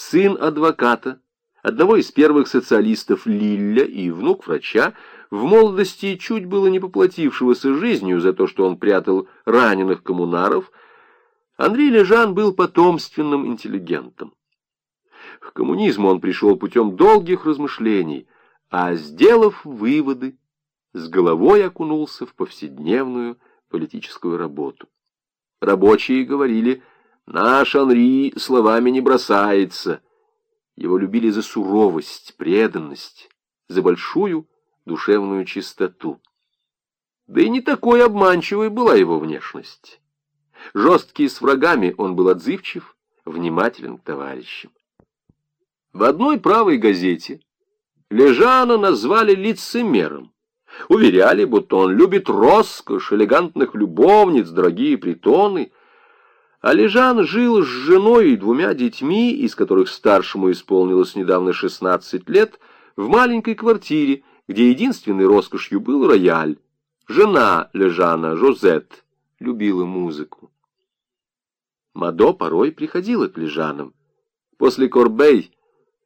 сын адвоката, одного из первых социалистов Лилля и внук врача, в молодости чуть было не поплатившегося жизнью за то, что он прятал раненых коммунаров, Андрей Лежан был потомственным интеллигентом. К коммунизму он пришел путем долгих размышлений, а, сделав выводы, с головой окунулся в повседневную политическую работу. Рабочие говорили, наш Анри словами не бросается. Его любили за суровость, преданность, за большую душевную чистоту. Да и не такой обманчивой была его внешность. Жесткий с врагами он был отзывчив, внимателен к товарищам. В одной правой газете Лежана назвали лицемером. Уверяли, будто он любит роскошь, элегантных любовниц, дорогие притоны. А Лежан жил с женой и двумя детьми, из которых старшему исполнилось недавно 16 лет, в маленькой квартире, где единственной роскошью был рояль. Жена Лежана, Жозет, любила музыку. Мадо порой приходила к Лежанам. После Корбей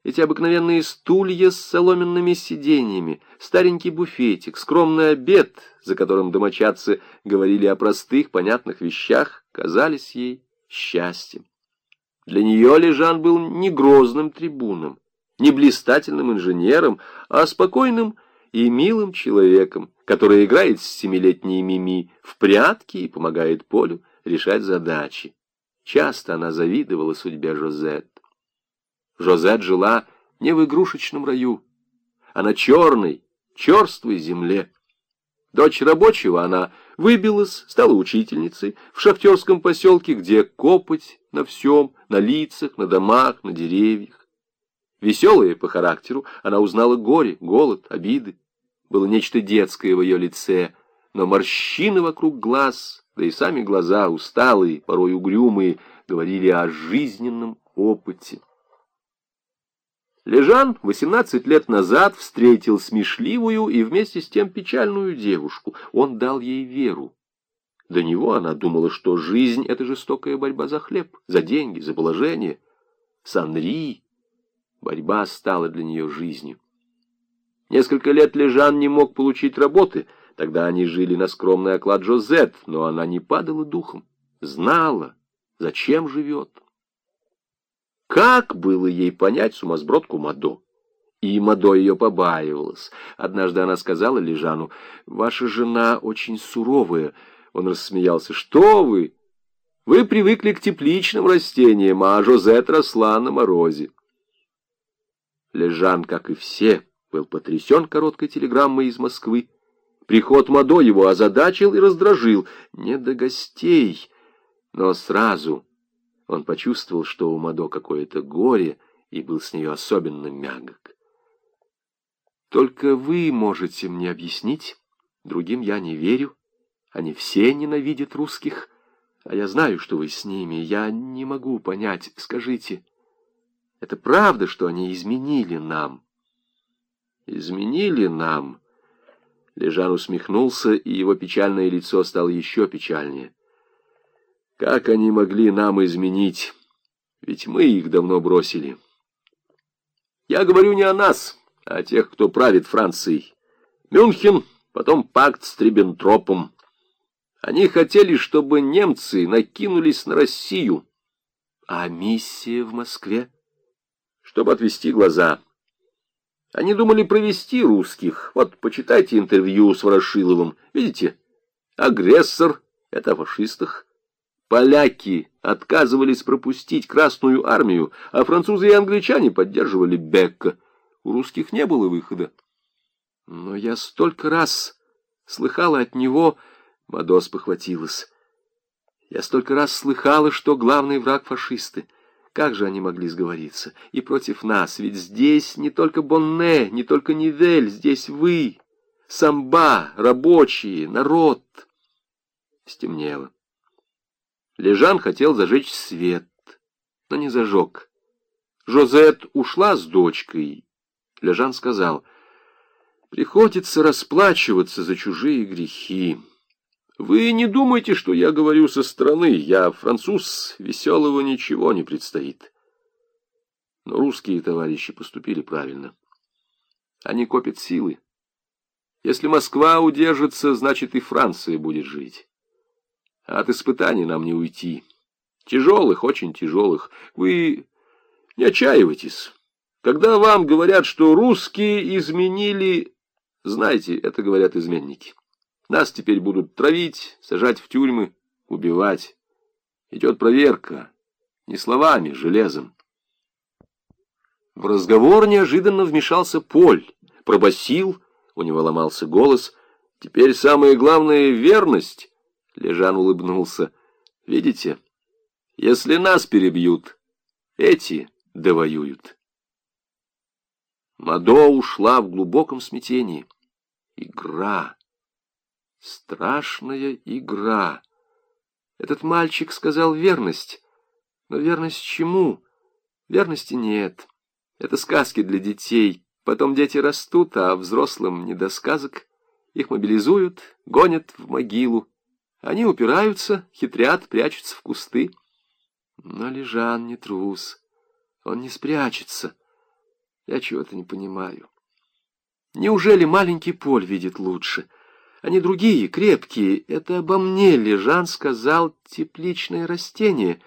эти обыкновенные стулья с соломенными сиденьями, старенький буфетик, скромный обед, за которым домочадцы говорили о простых, понятных вещах, казались ей счастьем. Для нее Лежан был не грозным трибуном, не блистательным инженером, а спокойным и милым человеком, который играет с семилетней Мими в прятки и помогает Полю решать задачи. Часто она завидовала судьбе Жозет. Жозет жила не в игрушечном раю, а на черной, черствой земле. Дочь рабочего она выбилась, стала учительницей в шахтерском поселке, где копоть на всем, на лицах, на домах, на деревьях. Веселая по характеру, она узнала горе, голод, обиды. Было нечто детское в ее лице, но морщины вокруг глаз, да и сами глаза, усталые, порой угрюмые, говорили о жизненном опыте. Лежан 18 лет назад встретил смешливую и вместе с тем печальную девушку. Он дал ей веру. До него она думала, что жизнь — это жестокая борьба за хлеб, за деньги, за положение. С Анри борьба стала для нее жизнью. Несколько лет Лежан не мог получить работы, тогда они жили на скромный оклад Жозет, но она не падала духом, знала, зачем живет. Как было ей понять сумасбродку Мадо? И Мадо ее побаивалась. Однажды она сказала Лежану, «Ваша жена очень суровая». Он рассмеялся, «Что вы? Вы привыкли к тепличным растениям, а Жозет росла на морозе». Лежан, как и все, был потрясен короткой телеграммой из Москвы. Приход Мадо его озадачил и раздражил. Не до гостей, но сразу он почувствовал, что у Мадо какое-то горе, и был с нее особенно мягок. «Только вы можете мне объяснить, другим я не верю. Они все ненавидят русских, а я знаю, что вы с ними. Я не могу понять. Скажите, это правда, что они изменили нам?» «Изменили нам?» Лежан усмехнулся, и его печальное лицо стало еще печальнее. Как они могли нам изменить? Ведь мы их давно бросили. Я говорю не о нас, а о тех, кто правит Францией. Мюнхен, потом пакт с Триббентропом. Они хотели, чтобы немцы накинулись на Россию. А миссия в Москве? Чтобы отвести глаза. Они думали провести русских. Вот, почитайте интервью с Ворошиловым. Видите? Агрессор — это о фашистах. Поляки отказывались пропустить Красную армию, а французы и англичане поддерживали Бекка. У русских не было выхода. Но я столько раз слыхала от него, Мадос похватилась. Я столько раз слыхала, что главный враг фашисты. Как же они могли сговориться? И против нас, ведь здесь не только Бонне, не только Нивель, здесь вы, самба, рабочие, народ. Стемнело. Лежан хотел зажечь свет, но не зажег. Жозет ушла с дочкой. Лежан сказал, «Приходится расплачиваться за чужие грехи. Вы не думайте, что я говорю со стороны. Я француз, веселого ничего не предстоит». Но русские товарищи поступили правильно. Они копят силы. Если Москва удержится, значит и Франция будет жить. От испытаний нам не уйти. Тяжелых, очень тяжелых. Вы не отчаивайтесь. Когда вам говорят, что русские изменили... Знаете, это говорят изменники. Нас теперь будут травить, сажать в тюрьмы, убивать. Идет проверка. Не словами, железом. В разговор неожиданно вмешался Поль, пробасил, у него ломался голос. Теперь самое главное — верность. Лежан улыбнулся. Видите, если нас перебьют, эти довоюют. Мадо ушла в глубоком смятении. Игра. Страшная игра. Этот мальчик сказал верность. Но верность чему? Верности нет. Это сказки для детей. Потом дети растут, а взрослым не до сказок. Их мобилизуют, гонят в могилу. Они упираются, хитрят, прячутся в кусты. Но Лежан не трус. Он не спрячется. Я чего-то не понимаю. Неужели маленький Поль видит лучше? Они другие, крепкие. Это обо мне Лежан сказал тепличное растение.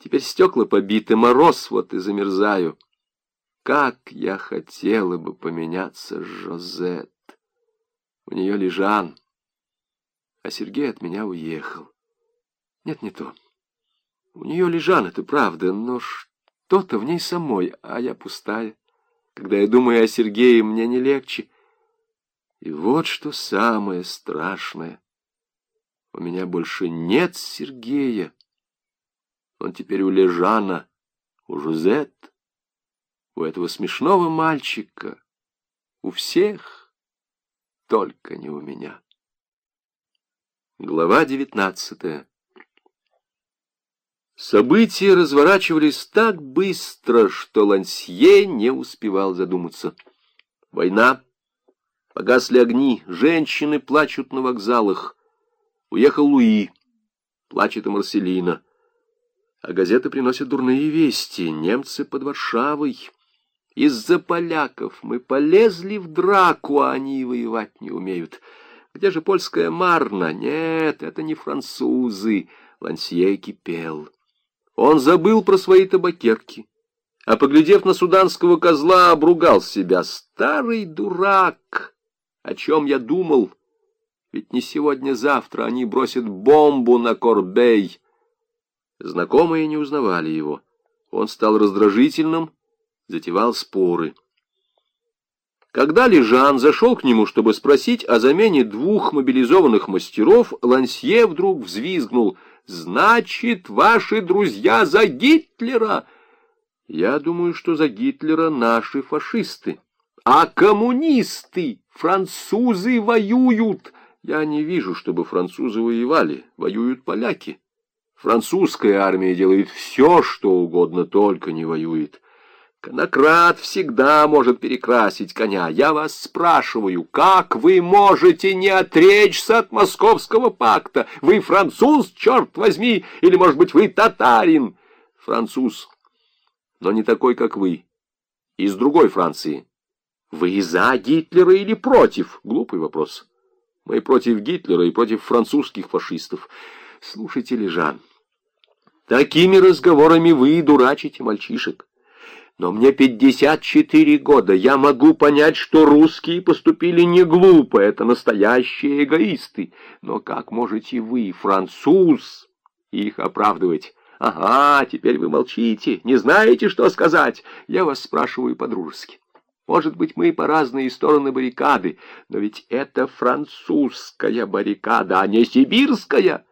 Теперь стекла побиты, мороз, вот и замерзаю. Как я хотела бы поменяться с Жозет. У нее Лежан, а Сергей от меня уехал. Нет, не то. У нее Лежан, это правда, но что-то в ней самой, а я пустая. Когда я думаю о Сергее, мне не легче. И вот что самое страшное. У меня больше нет Сергея. Он теперь у Лежана, у Жузет, у этого смешного мальчика, у всех, только не у меня. Глава девятнадцатая События разворачивались так быстро, что Лансье не успевал задуматься. Война. Погасли огни, женщины плачут на вокзалах. Уехал Луи, плачет и Марселина. А газеты приносят дурные вести. Немцы под Варшавой. Из-за поляков мы полезли в драку, а они воевать не умеют. Где же польская Марна? Нет, это не французы. Лансье кипел. Он забыл про свои табакерки, а, поглядев на суданского козла, обругал себя. Старый дурак! О чем я думал? Ведь не сегодня-завтра они бросят бомбу на Корбей. Знакомые не узнавали его. Он стал раздражительным, затевал споры. Когда Лежан зашел к нему, чтобы спросить о замене двух мобилизованных мастеров, Лансье вдруг взвизгнул — Значит, ваши друзья за Гитлера? Я думаю, что за Гитлера наши фашисты. А коммунисты, французы воюют. Я не вижу, чтобы французы воевали. Воюют поляки. Французская армия делает все, что угодно, только не воюет. Конократ всегда может перекрасить коня. Я вас спрашиваю, как вы можете не отречься от московского пакта? Вы француз, черт возьми, или, может быть, вы татарин? Француз, но не такой, как вы. Из другой Франции. Вы за Гитлера или против? Глупый вопрос. Мы против Гитлера и против французских фашистов. Слушайте, Лежан, такими разговорами вы дурачите мальчишек. Но мне 54 года, я могу понять, что русские поступили не глупо, это настоящие эгоисты. Но как можете вы, француз, их оправдывать? Ага, теперь вы молчите, не знаете, что сказать. Я вас спрашиваю по-дружески. Может быть, мы по разные стороны баррикады, но ведь это французская баррикада, а не сибирская.